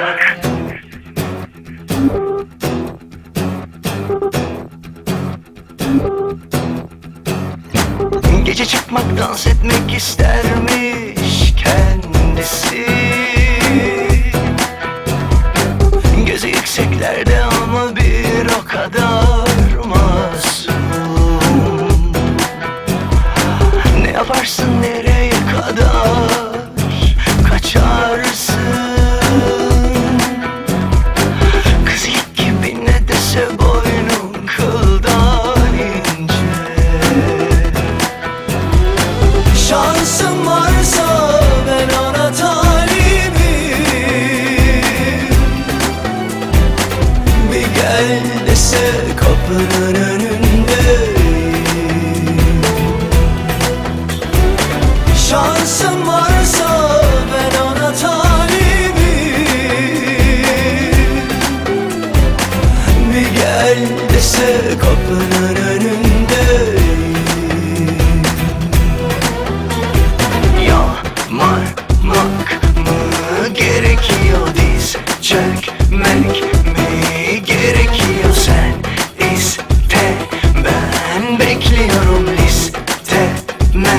olacak. Gece çıkmak dans etmek istermiş kendisi Gözü yükseklerde ama bir o kadar çökmek mi gerekiyor? Sen iste ben bekliyorum listeme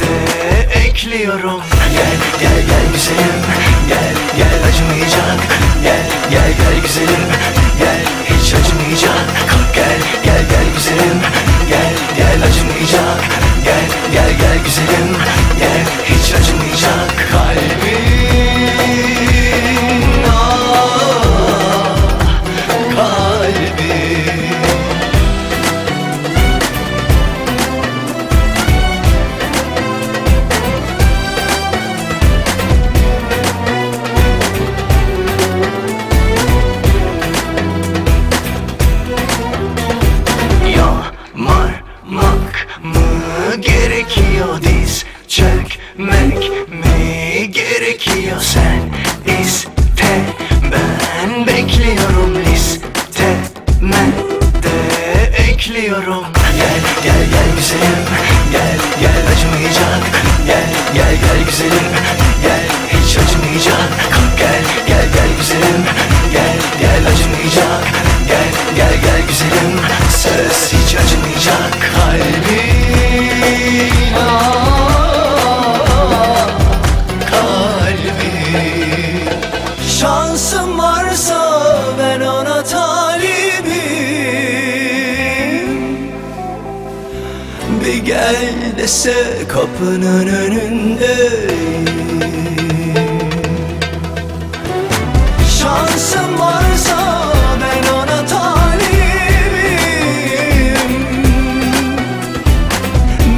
de ekliyorum. Gel gel gel güzelim gel gel acımayacak. Gel gel gel güzelim gel gerekiyor diz çökmek mi gerekiyor? Sen iste ben bekliyorum listeme de ekliyorum. Gel gel gel güzelim gel gel dese kapının önünde. Şansım varsa ben ona talibim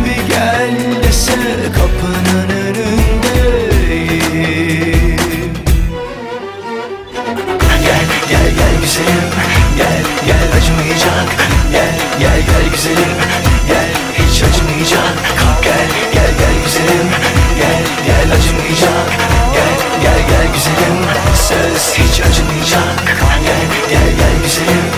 Bir gel dese kapının önünde Gel gel gel güzelim. Gel gel acımayacak. Gel gel gel güzelim. söz hiç acımayacak. Anne gel gel güzelim.